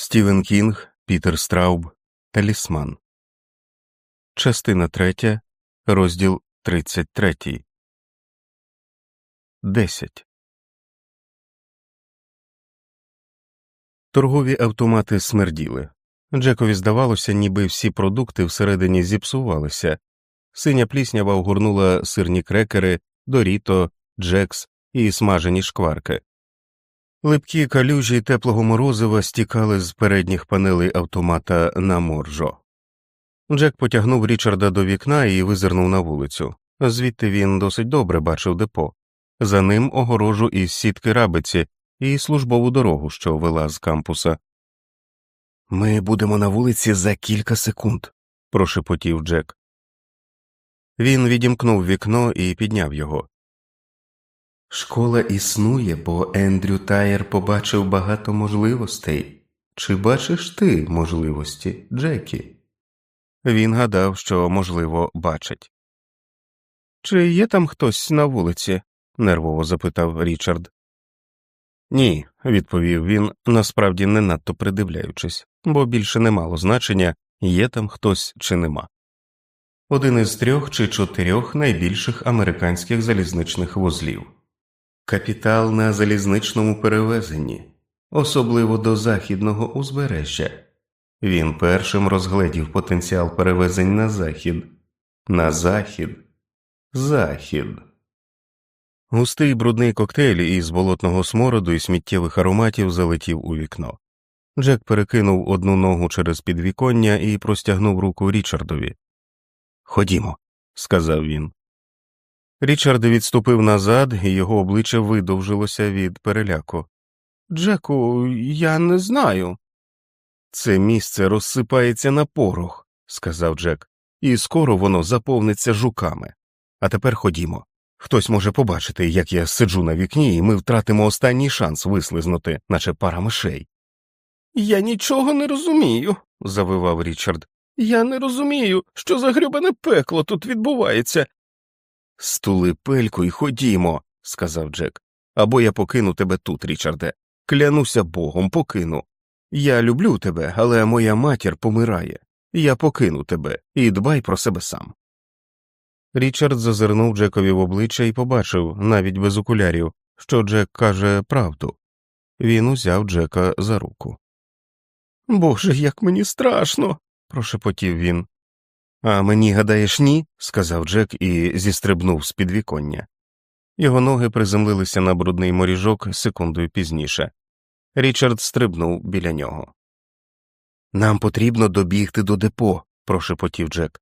Стівен Кінг, Пітер Страуб, Талісман. Частина третя, розділ тридцять третій. Десять. Торгові автомати смерділи. Джекові здавалося, ніби всі продукти всередині зіпсувалися. Синя пліснява огорнула сирні крекери, доріто, джекс і смажені шкварки. Липкі калюжі теплого морозива стікали з передніх панелей автомата на моржо. Джек потягнув Річарда до вікна і визирнув на вулицю. Звідти він досить добре бачив депо, за ним огорожу із сітки рабиці і службову дорогу, що вела з кампуса. Ми будемо на вулиці за кілька секунд, прошепотів Джек. Він відімкнув вікно і підняв його. Школа існує, бо Ендрю Тайер побачив багато можливостей. Чи бачиш ти можливості, Джекі? Він гадав, що, можливо, бачить. Чи є там хтось на вулиці? нервово запитав Річард. Ні, відповів він, насправді не надто придивляючись, бо більше не мало значення, є там хтось чи нема. Один із трьох чи чотирьох найбільших американських залізничних вузлів. Капітал на залізничному перевезенні, особливо до західного узбережжя. Він першим розгледів потенціал перевезень на захід, на захід, захід. Густий брудний коктейль із болотного смороду і сміттєвих ароматів залетів у вікно. Джек перекинув одну ногу через підвіконня і простягнув руку Річардові. Ходімо, сказав він. Річард відступив назад, і його обличчя видовжилося від переляку. Джеку, я не знаю. Це місце розсипається на порох, сказав Джек, і скоро воно заповниться жуками. А тепер ходімо. Хтось може побачити, як я сиджу на вікні, і ми втратимо останній шанс вислизнути, наче пара мишей. Я нічого не розумію, завивав Річард. Я не розумію, що за пекло тут відбувається. Стули пельку і ходімо, сказав Джек. Або я покину тебе тут, Річарде. Клянуся богом, покину. Я люблю тебе, але моя матір помирає. Я покину тебе і дбай про себе сам. Річард зазирнув Джекові в обличчя і побачив, навіть без окулярів, що Джек каже правду. Він узяв Джека за руку. Боже, як мені страшно. прошепотів він. А мені, гадаєш, ні? сказав Джек і зістрибнув з підвіконня. Його ноги приземлилися на брудний моріжок секундою пізніше. Річард стрибнув біля нього. Нам потрібно добігти до депо, прошепотів Джек.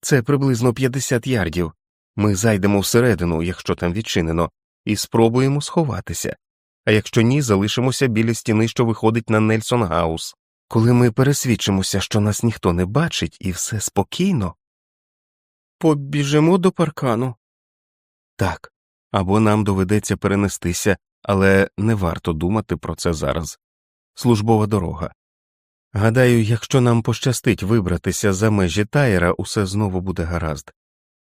Це приблизно 50 ярдів. Ми зайдемо всередину, якщо там відчинено, і спробуємо сховатися, а якщо ні, залишимося біля стіни, що виходить на Нельсон Гаус. Коли ми пересвідчимося, що нас ніхто не бачить, і все спокійно. Побіжимо до паркану. Так, або нам доведеться перенестися, але не варто думати про це зараз. Службова дорога. Гадаю, якщо нам пощастить вибратися за межі тайера, усе знову буде гаразд.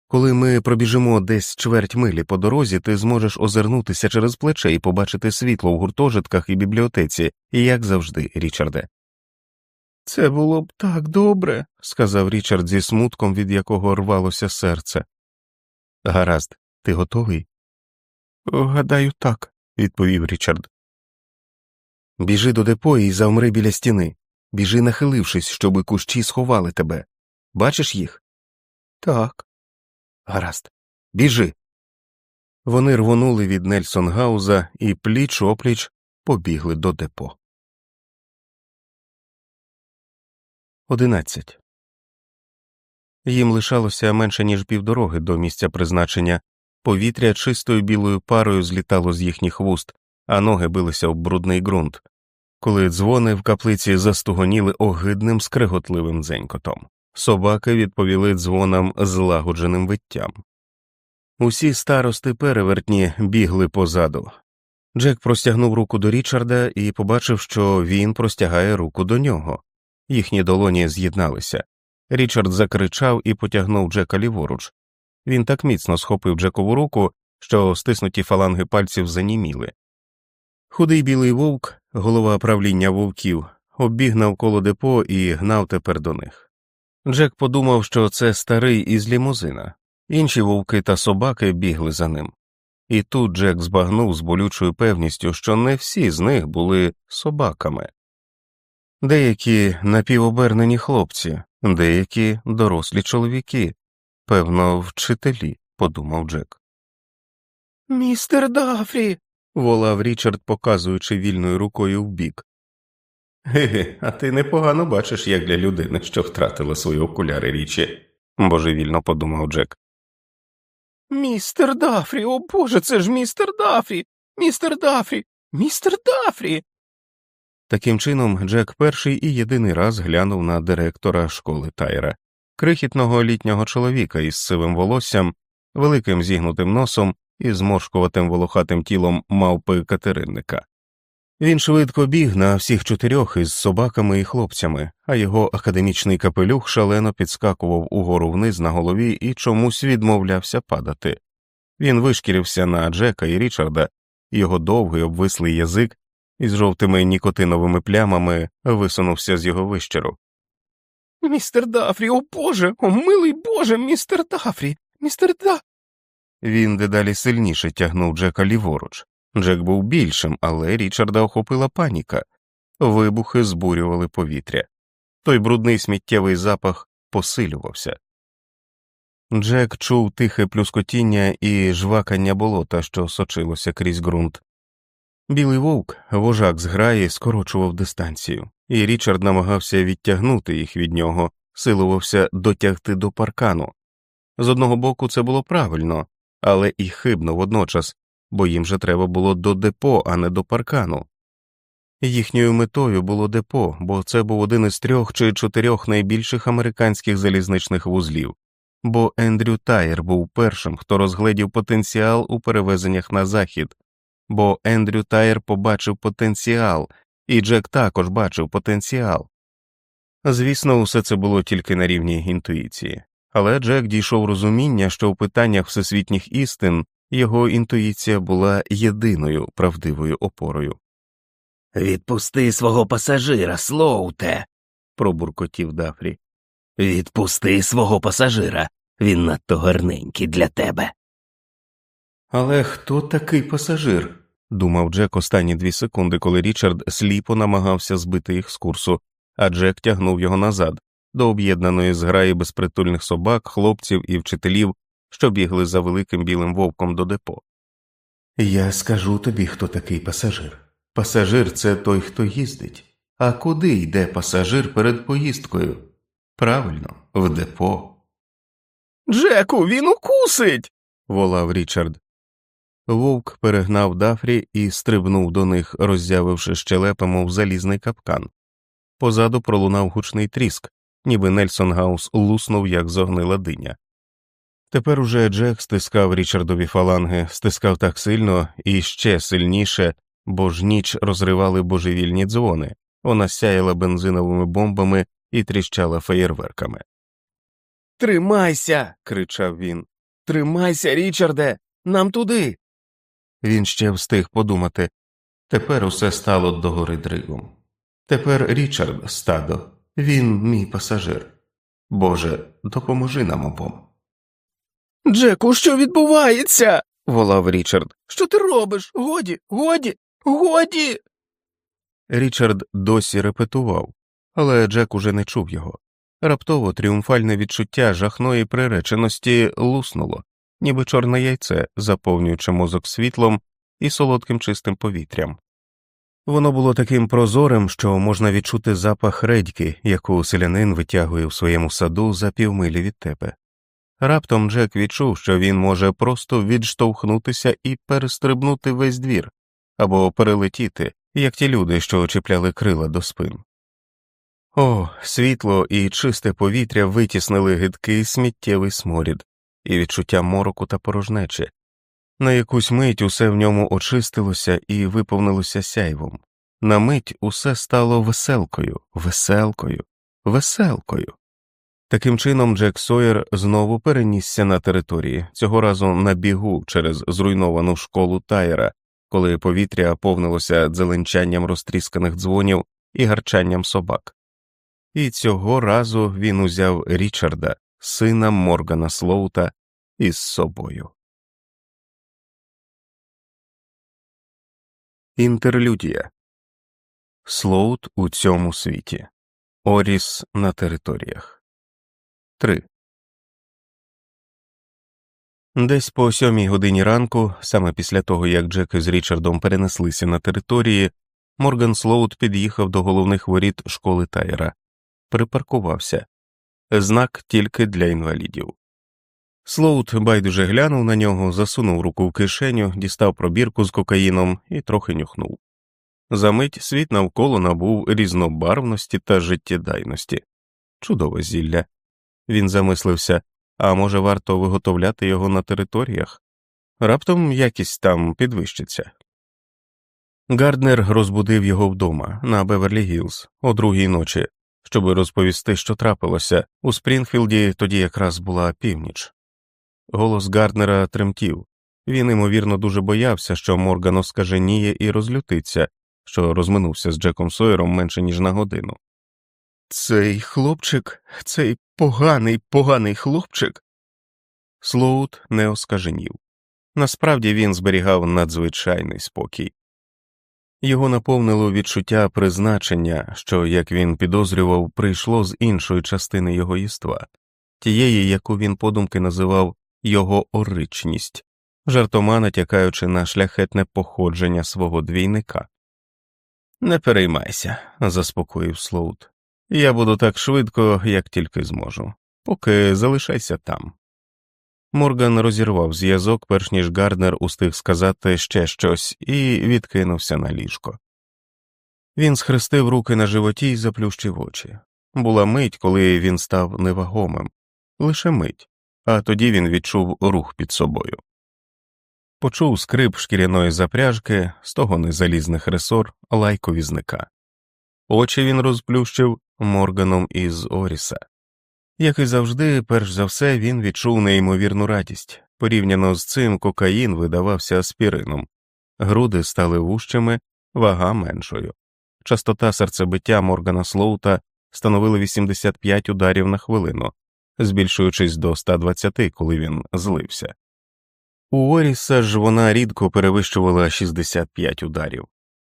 Коли ми пробіжимо десь чверть милі по дорозі, ти зможеш озирнутися через плече і побачити світло в гуртожитках і бібліотеці, і як завжди, Річарде. Це було б так добре, сказав Річард зі смутком, від якого рвалося серце. Гаразд, ти готовий? Гадаю, так, відповів Річард. Біжи до депо і завмри біля стіни. Біжи, нахилившись, щоби кущі сховали тебе. Бачиш їх? Так. Гаразд. Біжи. Вони рвонули від Нельсон Гауза і пліч опліч побігли до депо. Одинадцять. Їм лишалося менше ніж півдороги до місця призначення. Повітря чистою білою парою злітало з їхніх вуст, а ноги билися об брудний ґрунт, коли дзвони в каплиці застугоніли огидним скриготливим дзенькотом. Собаки відповіли дзвонам злагодженим виттям. Усі старости перевертні бігли позаду. Джек простягнув руку до Річарда і побачив, що він простягає руку до нього. Їхні долоні з'єдналися. Річард закричав і потягнув Джека ліворуч. Він так міцно схопив Джекову руку, що стиснуті фаланги пальців заніміли. Худий білий вовк, голова правління вовків, обіг навколо депо і гнав тепер до них. Джек подумав, що це старий із лімузина, інші вовки та собаки бігли за ним. І тут Джек збагнув з болючою певністю, що не всі з них були собаками. Деякі напівобернені хлопці, деякі дорослі чоловіки, певно, вчителі, подумав Джек. Містер Дафрі. волав Річард, показуючи вільною рукою вбік. Ге, а ти непогано бачиш, як для людини, що втратила свої окуляри річі, божевільно подумав Джек. Містер Дафрі, о Боже, це ж містер Дафрі, містер Дафрі, містер Дафрі. Таким чином, Джек перший і єдиний раз глянув на директора школи Тайра, крихітного літнього чоловіка із сивим волоссям, великим зігнутим носом і зморшкуватим волохатим тілом мавпи катеринника. Він швидко біг на всіх чотирьох із собаками і хлопцями, а його академічний капелюх шалено підскакував угору вниз на голові і чомусь відмовлявся падати. Він вишкірився на Джека і Річарда, його довгий обвислий язик із жовтими нікотиновими плямами висунувся з його вищеру. Містер Дафрі, о Боже, о милий Боже, містер Дафрі, містер Да. Він дедалі сильніше тягнув Джека ліворуч. Джек був більшим, але Річарда охопила паніка. Вибухи збурювали повітря. Той брудний сміттєвий запах посилювався. Джек чув тихе плюскотіння і жвакання болота, що сочилося крізь ґрунт. Білий вовк, вожак з граї, скорочував дистанцію, і Річард намагався відтягнути їх від нього, силувався дотягти до паркану. З одного боку, це було правильно, але і хибно водночас, бо їм же треба було до депо, а не до паркану. Їхньою метою було депо, бо це був один із трьох чи чотирьох найбільших американських залізничних вузлів, бо Ендрю Тайер був першим, хто розгледів потенціал у перевезеннях на захід, бо Ендрю Тайер побачив потенціал, і Джек також бачив потенціал. Звісно, усе це було тільки на рівні інтуїції, але Джек дійшов розуміння, що в питаннях всесвітніх істин його інтуїція була єдиною правдивою опорою. Відпусти свого пасажира, Слоуте, пробуркотів Дафрі. Відпусти свого пасажира, він надто гарненький для тебе. Але хто такий пасажир? думав Джек останні дві секунди, коли Річард сліпо намагався збити їх з курсу, а Джек тягнув його назад, до об'єднаної зграї безпритульних собак, хлопців і вчителів, що бігли за великим білим вовком до депо. Я скажу тобі, хто такий пасажир. Пасажир це той, хто їздить. А куди йде пасажир перед поїздкою? Правильно, в депо. Джеку, він укусить. волав Річард. Вовк перегнав дафрі і стрибнув до них, роззявивши щелепи, мов залізний капкан. Позаду пролунав гучний тріск, ніби Нельсон Гаус луснув, як зогнила диня. Тепер уже Джек стискав Річардові фаланги, стискав так сильно і ще сильніше, бо ж ніч розривали божевільні дзвони, вона сяяла бензиновими бомбами і тріщала феєрверками. Тримайся. кричав він. Тримайся, Річарде, нам туди. Він ще встиг подумати тепер усе стало догори дригом. Тепер Річард стадо, він мій пасажир. Боже, допоможи нам обом. Джеку, що відбувається? волав Річард. Що ти робиш? Годі, годі, годі. Річард досі репетував, але Джек уже не чув його. Раптово тріумфальне відчуття жахної приреченості луснуло, ніби чорне яйце, заповнюючи мозок світлом і солодким чистим повітрям. Воно було таким прозорим, що можна відчути запах редьки, яку селянин витягує в своєму саду за півмилі від тебе. Раптом Джек відчув, що він може просто відштовхнутися і перестрибнути весь двір або перелетіти, як ті люди, що очіпляли крила до спин. О, світло і чисте повітря витіснили гидкий сміттєвий сморід і відчуття мороку та порожнечі. На якусь мить усе в ньому очистилося і виповнилося сяйвом. На мить усе стало веселкою, веселкою, веселкою. Таким чином, Джек Сойер знову перенісся на території, цього разу на бігу через зруйновану школу Тайера, коли повітря повнилося дзеленчанням розтрісканих дзвонів і гарчанням собак. І цього разу він узяв Річарда, сина Моргана Слоута, із собою. Інтерлюдія Слоут у цьому світі. Оріс на територіях. 3. Десь по сьомій годині ранку, саме після того як Джек з Річардом перенеслися на території, Морган Слоут під'їхав до головних воріт школи Тайра, припаркувався знак тільки для інвалідів. Слоут байдуже глянув на нього, засунув руку в кишеню, дістав пробірку з кокаїном і трохи нюхнув. Замить світ навколо набув різнобарвності та життєдайності. Чудове зілля. Він замислився а може, варто виготовляти його на територіях? Раптом якість там підвищиться. Гарднер розбудив його вдома на Беверлі Гілз о другій ночі, щоб розповісти, що трапилося. У Спрінфілді тоді якраз була північ. Голос Гарднера тремтів. Він, ймовірно, дуже боявся, що Морган оскаженіє і розлютиться, що розминувся з Джеком Сойером менше ніж на годину. Цей хлопчик, цей поганий, поганий хлопчик. Слоут не оскаженів. Насправді він зберігав надзвичайний спокій. Його наповнило відчуття призначення, що, як він підозрював, прийшло з іншої частини його єства, тієї, яку він подумки називав його оричність, жартома натякаючи на шляхетне походження свого двійника. Не переймайся, заспокоїв Слоут. Я буду так швидко, як тільки зможу, поки залишайся там. Морган розірвав зв'язок, перш ніж Гарднер устиг сказати ще щось, і відкинувся на ліжко. Він схрестив руки на животі і заплющив очі. Була мить, коли він став невагомим, лише мить, а тоді він відчув рух під собою. Почув скрип шкіряної запряжки, стогони залізних ресор, лайку візника. Очі він розплющив Морганом із Оріса. Як і завжди, перш за все, він відчув неймовірну радість. Порівняно з цим кокаїн видавався аспірином, груди стали вущими, вага меншою. Частота серцебиття Моргана Слоута становила 85 ударів на хвилину, збільшуючись до 120, коли він злився. У Оріса ж вона рідко перевищувала 65 ударів.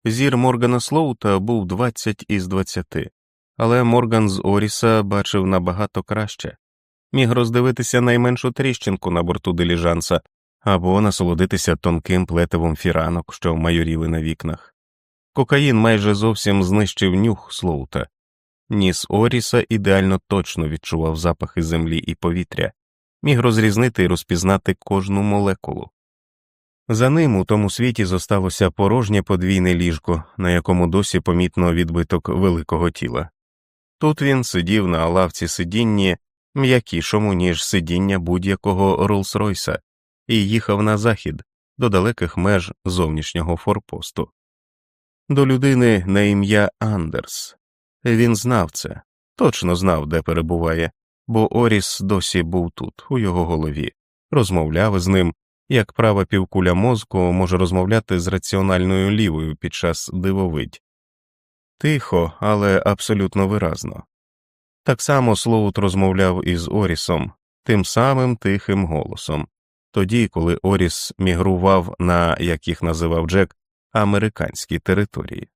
Зір Моргана Слоута був 20 із 20, але Морган з Оріса бачив набагато краще, міг роздивитися найменшу тріщинку на борту диліжанса або насолодитися тонким плетивом фіранок, що майоріли на вікнах. Кокаїн майже зовсім знищив нюх Слоута. Ніс Оріса ідеально точно відчував запахи землі і повітря, міг розрізнити і розпізнати кожну молекулу. За ним у тому світі зосталося порожнє подвійне ліжко, на якому досі помітно відбиток великого тіла. Тут він сидів на лавці сидінні м'якішому, ніж сидіння будь-якого Роллс-Ройса, і їхав на захід до далеких меж зовнішнього форпосту. До людини на ім'я Андерс. Він знав це, точно знав, де перебуває, бо Оріс досі був тут, у його голові, розмовляв з ним, як права півкуля мозку може розмовляти з раціональною лівою під час дивовидь. Тихо, але абсолютно виразно. Так само Слоут розмовляв із Орісом, тим самим тихим голосом, тоді, коли Оріс мігрував на, як їх називав Джек, американські території.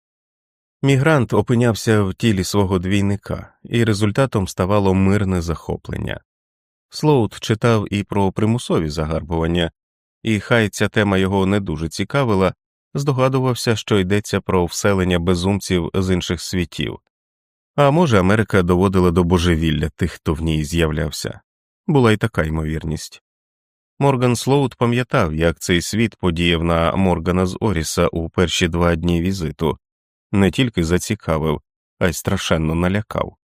Мігрант опинявся в тілі свого двійника, і результатом ставало мирне захоплення. Слоут читав і про примусові загарбування, і хай ця тема його не дуже цікавила, здогадувався, що йдеться про вселення безумців з інших світів, а може, Америка доводила до божевілля тих, хто в ній з'являвся була й така ймовірність. Морган Слоут пам'ятав, як цей світ подіяв на Моргана з Оріса у перші два дні візиту, не тільки зацікавив, а й страшенно налякав.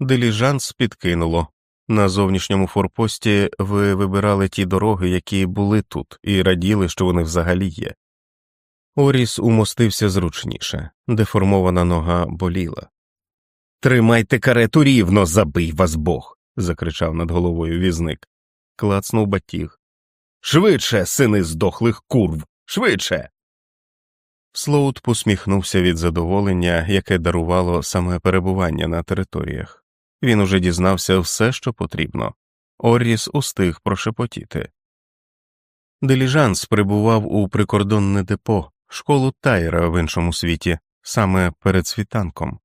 Диліжанс підкинуло. На зовнішньому форпості ви вибирали ті дороги, які були тут, і раділи, що вони взагалі є. Оріс умостився зручніше, деформована нога боліла. Тримайте карету рівно, забий вас бог. закричав над головою візник. Клацнув батіг. Швидше, сини здохлих курв, швидше. Слоут посміхнувся від задоволення, яке дарувало саме перебування на територіях. Він уже дізнався все, що потрібно. Орріс устиг прошепотіти. Диліжанс прибував у прикордонне депо, школу Тайра в іншому світі, саме перед світанком.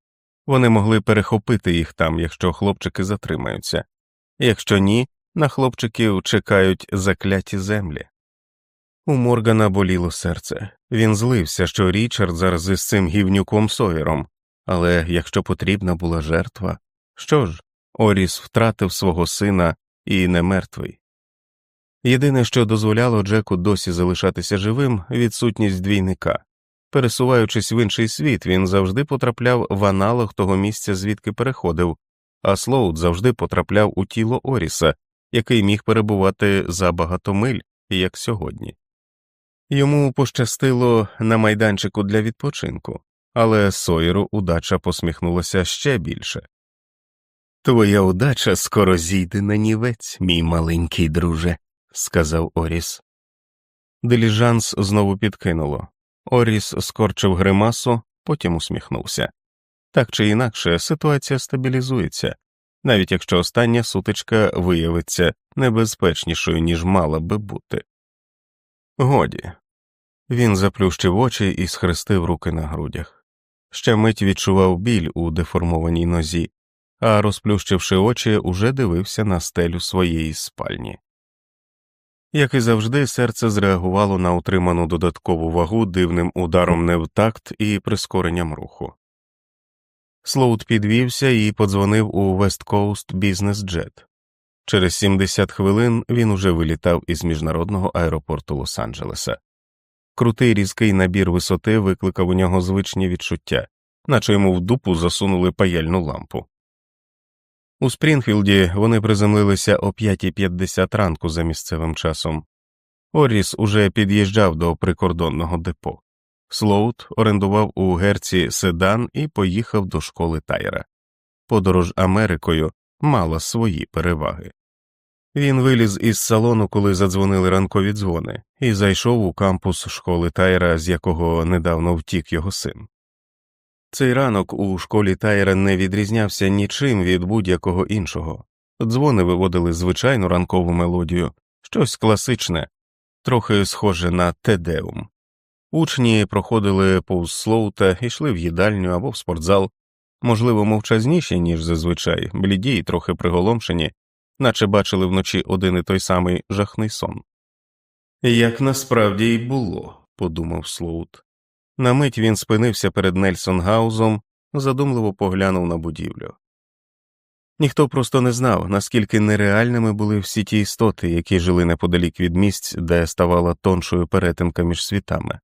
Вони могли перехопити їх там, якщо хлопчики затримаються, якщо ні, на хлопчиків чекають закляті землі. У Моргана боліло серце. Він злився, що Річард зараз із цим гівнюком Сойером, але якщо потрібна була жертва, що ж, Оріс втратив свого сина і не мертвий. Єдине, що дозволяло Джеку досі залишатися живим, відсутність двійника. Пересуваючись в інший світ, він завжди потрапляв в аналог того місця, звідки переходив, а Слоуд завжди потрапляв у тіло Оріса, який міг перебувати за багато миль, як сьогодні. Йому пощастило на майданчику для відпочинку, але Сойеру удача посміхнулася ще більше. Твоя удача скоро зійде на нівець, мій маленький друже, сказав Оріс. Деліжанс знову підкинуло. Оріс скорчив гримасу, потім усміхнувся. Так чи інакше, ситуація стабілізується, навіть якщо остання сутичка виявиться небезпечнішою, ніж мала би бути. Годі. Він заплющив очі і схрестив руки на грудях. Ще мить відчував біль у деформованій нозі, а розплющивши очі, уже дивився на стелю своєї спальні. Як і завжди, серце зреагувало на отриману додаткову вагу дивним ударом не в такт і прискоренням руху. Слоут підвівся і подзвонив у West Coast Business Jet. Через 70 хвилин він уже вилітав із міжнародного аеропорту Лос-Анджелеса. Крутий різкий набір висоти викликав у нього звичні відчуття, наче йому в дупу засунули паяльну лампу. У Спрінфілді вони приземлилися о 5.50 ранку за місцевим часом. Оріс уже під'їжджав до прикордонного депо. Слоут орендував у герці седан і поїхав до школи Тайра. Подорож Америкою мала свої переваги. Він виліз із салону, коли задзвонили ранкові дзвони, і зайшов у кампус школи Тайра, з якого недавно втік його син. Цей ранок у школі Тайра не відрізнявся нічим від будь-якого іншого. Дзвони виводили звичайну ранкову мелодію, щось класичне, трохи схоже на тедеум. Учні проходили повз слоута, йшли в їдальню або в спортзал, можливо, мовчазніші, ніж зазвичай, бліді й трохи приголомшені, наче бачили вночі один і той самий жахний сон. Як насправді й було, подумав Слоут. На мить він спинився перед Нельсон Гаузом, задумливо поглянув на будівлю. Ніхто просто не знав, наскільки нереальними були всі ті істоти, які жили неподалік від місць, де ставала тоншою перетинка між світами.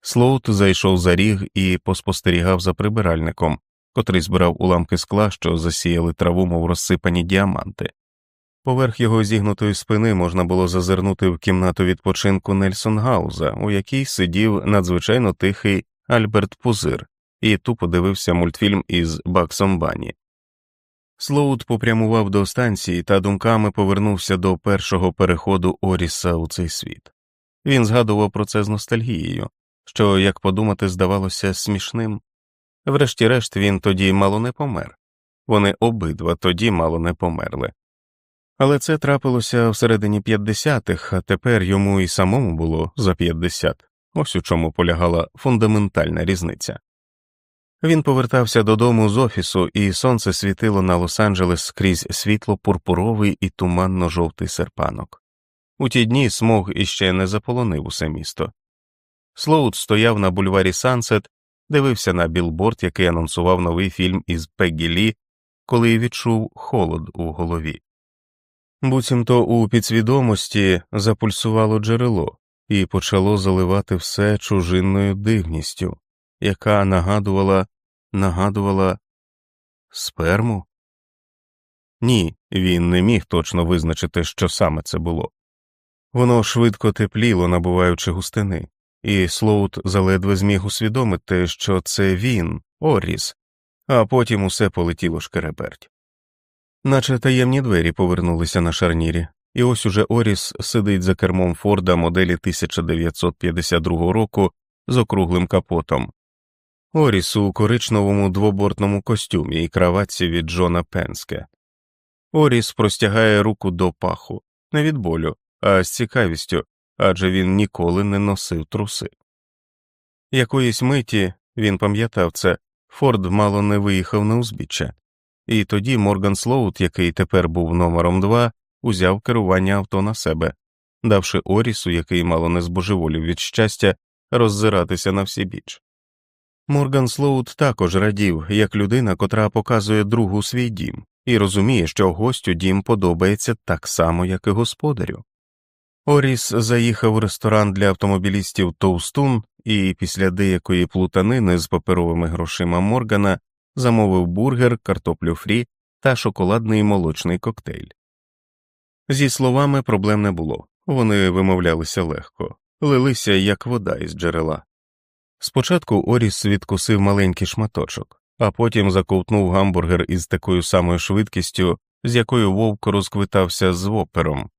Слоут зайшов за ріг і поспостерігав за прибиральником, котрий збирав уламки скла, що засіяли траву, мов розсипані діаманти. Поверх його зігнутої спини можна було зазирнути в кімнату відпочинку Нельсон Гауза, у якій сидів надзвичайно тихий Альберт Пузир, і тупо дивився мультфільм із Баксом Бані. Слоут попрямував до станції та думками повернувся до першого переходу Оріса у цей світ. Він згадував про це з ностальгією, що, як подумати, здавалося смішним. Врешті-решт він тоді мало не помер, вони обидва тоді мало не померли. Але це трапилося всередині 50-х, а тепер йому і самому було за 50. ось у чому полягала фундаментальна різниця. Він повертався додому з офісу, і сонце світило на Лос-Анджелес крізь світло пурпуровий і туманно жовтий серпанок. У ті дні смог іще не заполонив усе місто. Слоут стояв на бульварі Сансет, дивився на білборд, який анонсував новий фільм із Пеггі Лі, коли відчув холод у голові. Буцімто у підсвідомості запульсувало джерело і почало заливати все чужинною дивністю, яка нагадувала, нагадувала сперму? Ні, він не міг точно визначити, що саме це було. Воно швидко тепліло, набуваючи густини, і Слоут заледве зміг усвідомити, що це він, Орріс, а потім усе полетіло шкереберть. Наче таємні двері повернулися на шарнірі, і ось уже Оріс сидить за кермом Форда моделі 1952 року з округлим капотом, Оріс у коричневому двобортному костюмі і краватці від Джона Пенске. Оріс простягає руку до паху, не від болю, а з цікавістю адже він ніколи не носив труси. Якоїсь миті він пам'ятав це, Форд мало не виїхав на узбіччя, і тоді Морган Слоут, який тепер був номером два, узяв керування авто на себе, давши Орісу, який мало не збожеволів від щастя, роззиратися на всі біч. Морган Слоут також радів, як людина, котра показує другу свій дім, і розуміє, що гостю дім подобається так само, як і господарю. Оріс заїхав у ресторан для автомобілістів Тоустун і після деякої плутанини з паперовими грошима Моргана замовив бургер, картоплю фрі та шоколадний молочний коктейль. Зі словами проблем не було, вони вимовлялися легко, лилися як вода із джерела. Спочатку Оріс відкусив маленький шматочок, а потім заковтнув гамбургер із такою самою швидкістю, з якою вовк розквитався з вопером.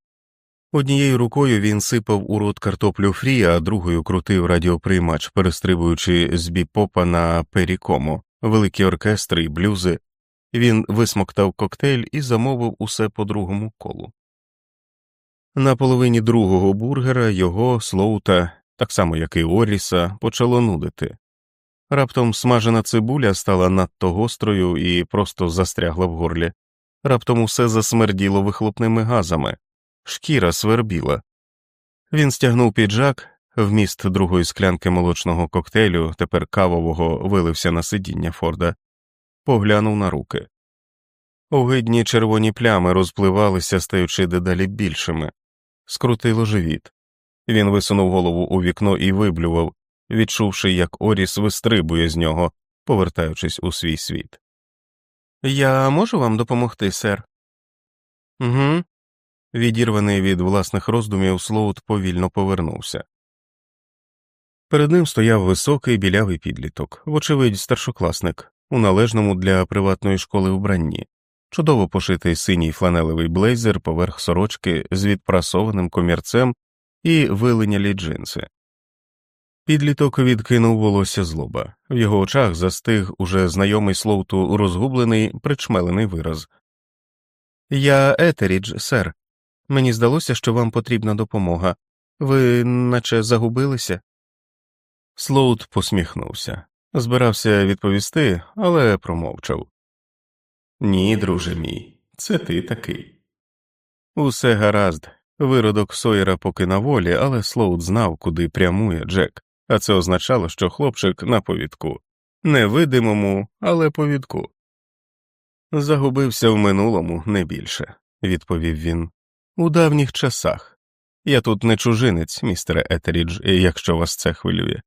Однією рукою він сипав у рот картоплю фрі, а другою крутив радіоприймач, перестрибуючи з біпопа на перікому, великі оркестри і блюзи. Він висмоктав коктейль і замовив усе по другому колу. На половині другого бургера його слоута, так само як і Оріса, почало нудити. Раптом смажена цибуля стала надто гострою і просто застрягла в горлі. Раптом усе засмерділо вихлопними газами, шкіра свербіла. Він стягнув піджак, вміст другої склянки молочного коктейлю, тепер кавового, вилився на сидіння Форда, поглянув на руки. Огидні червоні плями розпливалися, стаючи дедалі більшими, скрутило живіт. Він висунув голову у вікно і виблював, відчувши, як Оріс вистрибує з нього, повертаючись у свій світ. Я можу вам допомогти, сер? Угу. Відірваний від власних роздумів, Слоут повільно повернувся. Перед ним стояв високий білявий підліток, вочевидь, старшокласник, у належному для приватної школи вбранні, чудово пошитий синій фланелевий блейзер поверх сорочки з відпрасованим комірцем і вилинялі джинси. Підліток відкинув волосся злоба, в його очах застиг уже знайомий Слоуту розгублений, причмелений вираз. Я Етерідж, сер. Мені здалося, що вам потрібна допомога. Ви наче загубилися? Слоут посміхнувся, збирався відповісти, але промовчав. Ні, друже мій, це ти такий. Усе гаразд. Виродок Сойера поки на волі, але Слоут знав, куди прямує Джек, а це означало, що хлопчик на повідку, невидимому, але повідку. Загубився в минулому не більше, відповів він. У давніх часах. Я тут не чужинець, містере Етерідж, якщо вас це хвилює.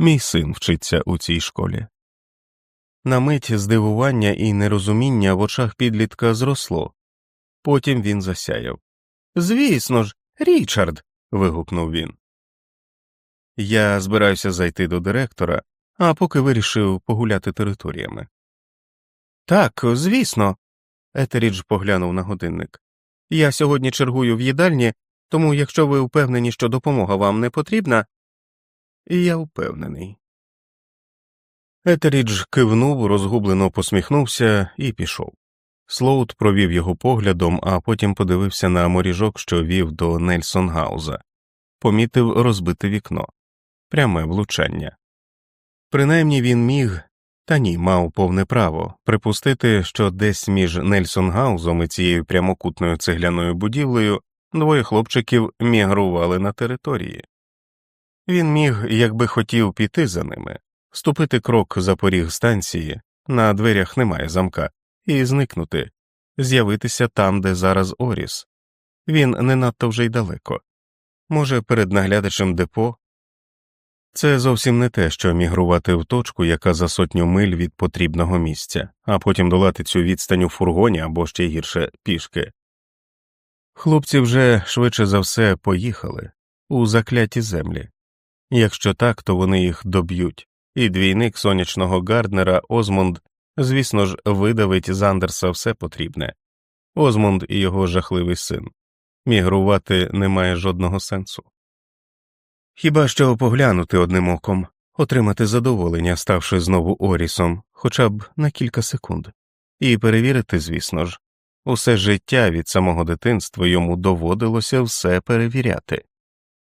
Мій син вчиться у цій школі. На мить здивування і нерозуміння в очах підлітка зросло, потім він засяяв. Звісно ж, Річард. вигукнув він. Я збираюся зайти до директора, а поки вирішив погуляти територіями. Так, звісно. Етерідж поглянув на годинник. Я сьогодні чергую в їдальні, тому якщо ви впевнені, що допомога вам не потрібна, я впевнений. Етерідж кивнув, розгублено посміхнувся і пішов. Слоут провів його поглядом, а потім подивився на моріжок, що вів до Нельсонгауза, помітив розбите вікно, пряме влучання. Принаймні він міг, та ні, мав повне право припустити, що десь між Нельсонгаузом і цією прямокутною цегляною будівлею двоє хлопчиків мігрували на території. Він міг, якби хотів піти за ними, ступити крок за поріг станції, на дверях немає замка, і зникнути, з'явитися там, де зараз Оріс. Він не надто вже й далеко. Може, перед наглядачем депо. Це зовсім не те, що мігрувати в точку, яка за сотню миль від потрібного місця, а потім долати цю відстань у фургоні або ще гірше пішки. Хлопці вже швидше за все поїхали у закляті землі. Якщо так, то вони їх доб'ють, і двійник сонячного Гарднера Озмунд, звісно ж, видавить з Андерса все потрібне Озмунд і його жахливий син. Мігрувати немає жодного сенсу. Хіба що поглянути одним оком, отримати задоволення, ставши знову Орісом, хоча б на кілька секунд, і перевірити, звісно ж, усе життя від самого дитинства йому доводилося все перевіряти.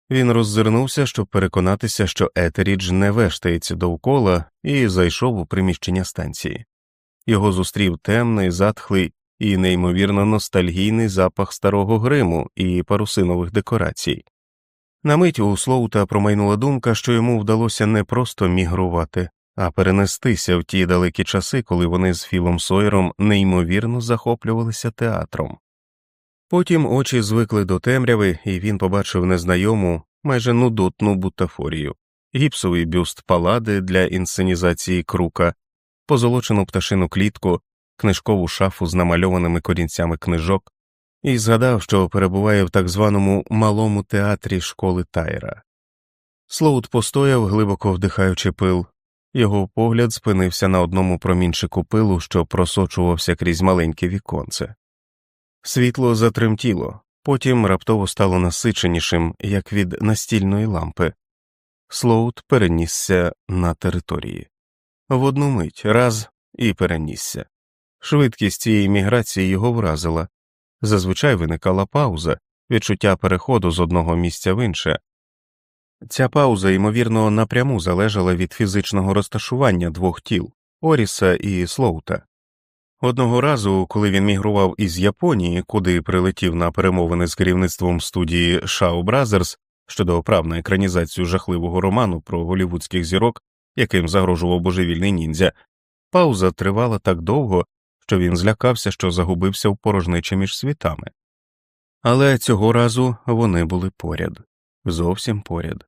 Він роззирнувся, щоб переконатися, що Етерідж не вештається довкола, і зайшов у приміщення станції. Його зустрів темний, затхлий і неймовірно ностальгійний запах старого гриму і парусинових декорацій. На мить у Слоута промайнула думка, що йому вдалося не просто мігрувати, а перенестися в ті далекі часи, коли вони з Філом Сойером неймовірно захоплювалися театром. Потім очі звикли до темряви, і він побачив незнайому, майже нудотну бутафорію, гіпсовий бюст палади для інсценізації крука, позолочену пташину клітку, книжкову шафу з намальованими корінцями книжок, і згадав, що перебуває в так званому малому театрі школи Тайра. Слоут постояв, глибоко вдихаючи пил, його погляд спинився на одному промінчику пилу, що просочувався крізь маленьке віконце. Світло затремтіло, потім раптово стало насиченішим, як від настільної лампи. Слоут перенісся на території. В одну мить раз і перенісся. Швидкість цієї міграції його вразила. Зазвичай виникала пауза, відчуття переходу з одного місця в інше. Ця пауза, ймовірно, напряму залежала від фізичного розташування двох тіл Оріса і Слоута. Одного разу, коли він мігрував із Японії, куди прилетів на перемовини з керівництвом студії Shaw Brothers щодо прав на екранізацію жахливого роману про голівудських зірок, яким загрожував божевільний ніндзя, пауза тривала так довго, що він злякався, що загубився в порожнечі між світами. Але цього разу вони були поряд, зовсім поряд.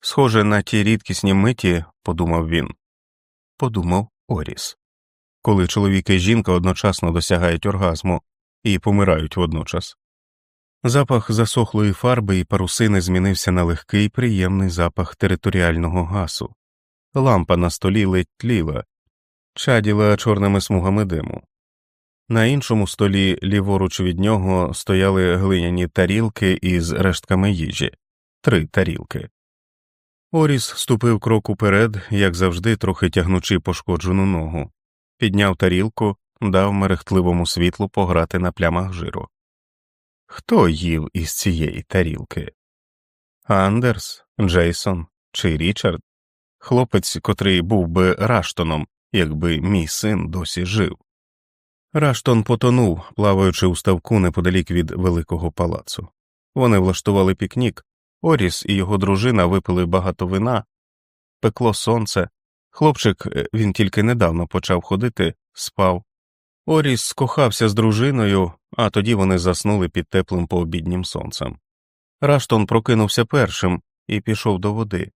Схоже на ті рідкісні миті, подумав він, подумав Оріс коли чоловік і жінка одночасно досягають оргазму і помирають водночас. Запах засохлої фарби і парусини змінився на легкий приємний запах територіального гасу. Лампа на столі ледь тліла, чаділа чорними смугами диму. На іншому столі, ліворуч від нього, стояли глиняні тарілки із рештками їжі три тарілки. Оріс ступив крок уперед, як завжди, трохи тягнучи пошкоджену ногу підняв тарілку, дав мерехтливому світлу пограти на плямах жиру. Хто їв із цієї тарілки? Андерс, Джейсон чи Річард? Хлопець, котрий був би Раштоном, якби мій син досі жив. Раштон потонув, плаваючи у ставку неподалік від великого палацу. Вони влаштували пікнік, Оріс і його дружина випили багато вина, пекло сонце, Хлопчик, е, він тільки недавно почав ходити, спав. Оріс скохався з дружиною, а тоді вони заснули під теплим пообіднім сонцем. Раштон прокинувся першим і пішов до води.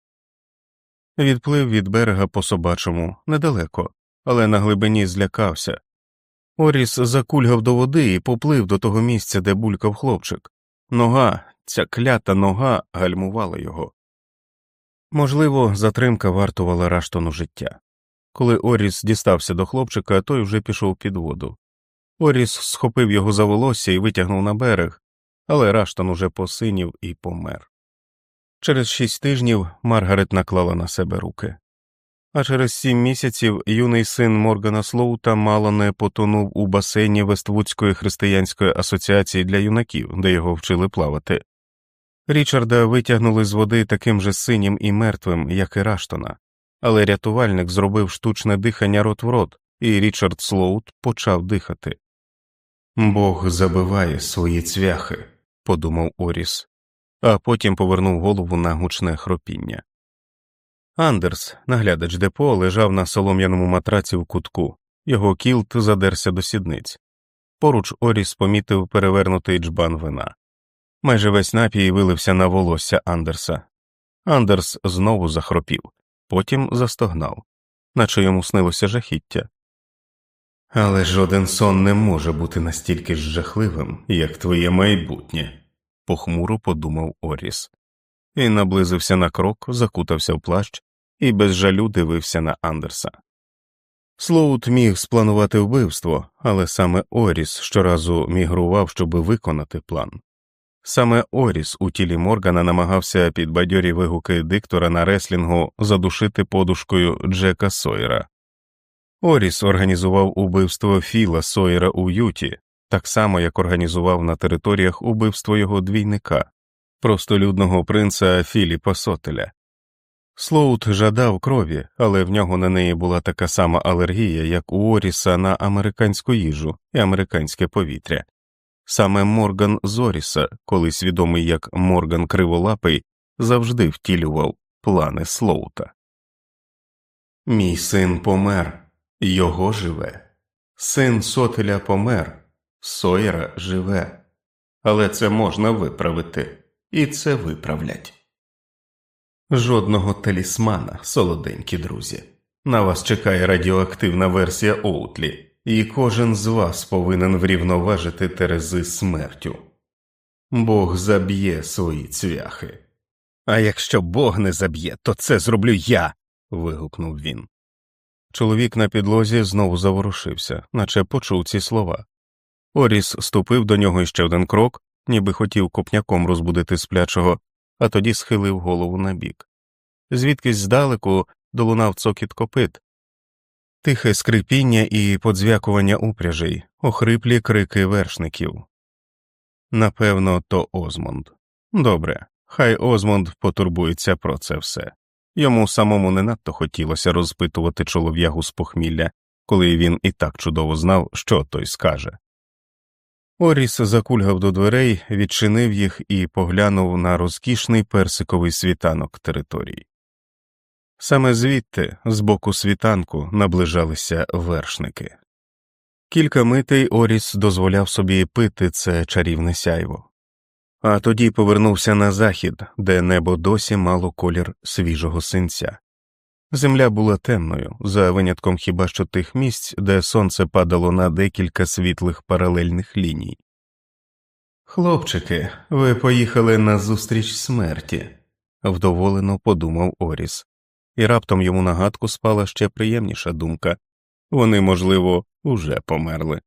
Відплив від берега по собачому недалеко, але на глибині злякався. Оріс закульгав до води і поплив до того місця, де булькав хлопчик. Нога, ця клята нога гальмувала його. Можливо, затримка вартувала раштону життя. Коли Оріс дістався до хлопчика, той вже пішов під воду. Оріс схопив його за волосся і витягнув на берег, але раштон уже посинів і помер. Через шість тижнів Маргарет наклала на себе руки, а через сім місяців юний син Моргана Слоута мало не потонув у басейні Вествудської християнської асоціації для юнаків, де його вчили плавати. Річарда витягнули з води таким же синім і мертвим, як і Раштона, але рятувальник зробив штучне дихання рот в рот, і Річард Слоут почав дихати. Бог забиває свої цвяхи, подумав Оріс, а потім повернув голову на гучне хропіння. Андерс, наглядач депо, лежав на солом'яному матраці в кутку, його кілт задерся до сідниць. Поруч Оріс помітив перевернутий джбан вина. Майже весь напій вилився на волосся Андерса. Андерс знову захропів, потім застогнав, наче йому снилося жахіття. Але жоден сон не може бути настільки ж жахливим, як твоє майбутнє, похмуро подумав Оріс. Він наблизився на крок, закутався в плащ і без жалю дивився на Андерса. Слоут міг спланувати вбивство, але саме Оріс щоразу мігрував, щоби виконати план. Саме Оріс у тілі Моргана намагався під бадьорі вигуки диктора на реслінгу задушити подушкою Джека Сойера. Оріс організував убивство Філа Сойера у Юті, так само як організував на територіях убивство його двійника, простолюдного принца Філіпа Сотеля. Слоут жадав крові, але в нього на неї була така сама алергія, як у Оріса на американську їжу і американське повітря. Саме Морган Зоріса, колись відомий як Морган Криволапий, завжди втілював плани Слоута. Мій син помер, його живе. Син Сотеля помер, Сойера живе. Але це можна виправити, і це виправлять. Жодного талісмана, солоденькі друзі. На вас чекає радіоактивна версія Оутлі, і кожен з вас повинен врівноважити терези смертю. Бог заб'є свої цвяхи. А якщо Бог не заб'є, то це зроблю я. вигукнув він. Чоловік на підлозі знову заворушився, наче почув ці слова. Оріс ступив до нього іще один крок, ніби хотів копняком розбудити сплячого, а тоді схилив голову набік. Звідкись здалеку долунав цокіт копит, тихе скрипіння і подзвякування упряжей, охриплі крики вершників. Напевно, то Озмонд. Добре, хай Озмонд потурбується про це все. Йому самому не надто хотілося розпитувати чолов'ягу з похмілля, коли він і так чудово знав, що той скаже. Оріс закульгав до дверей, відчинив їх і поглянув на розкішний персиковий світанок території. Саме звідти, з боку світанку, наближалися вершники. Кілька митей Оріс дозволяв собі пити це чарівне сяйво, а тоді повернувся на захід, де небо досі мало колір свіжого синця. Земля була темною, за винятком хіба що тих місць, де сонце падало на декілька світлих паралельних ліній. Хлопчики, ви поїхали на зустріч смерті, вдоволено подумав Оріс, і раптом йому на гадку спала ще приємніша думка вони, можливо, уже померли.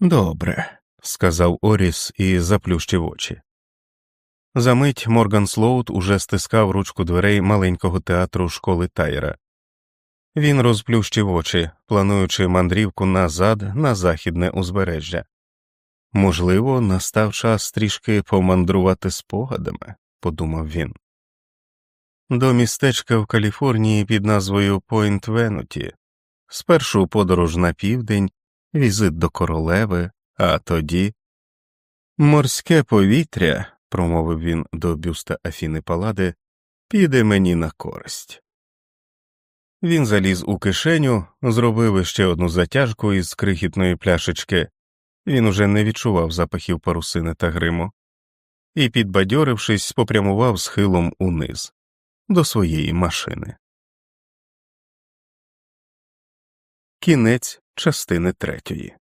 Добре, сказав Оріс і заплющив очі. Замить Морган Слоут уже стискав ручку дверей маленького театру школи Тайра. Він розплющив очі, плануючи мандрівку назад на західне узбережжя. Можливо, настав час трішки помандрувати спогадами, подумав він. До містечка в Каліфорнії під назвою Пойнт Венуті, спершу подорож на південь, візит до королеви, а тоді морське повітря промовив він до бюста Афіни Палади, піде мені на користь. Він заліз у кишеню, зробив ще одну затяжку із крихітної пляшечки, він уже не відчував запахів парусини та гриму, і, підбадьорившись, попрямував схилом униз до своєї машини. Кінець частини третьої.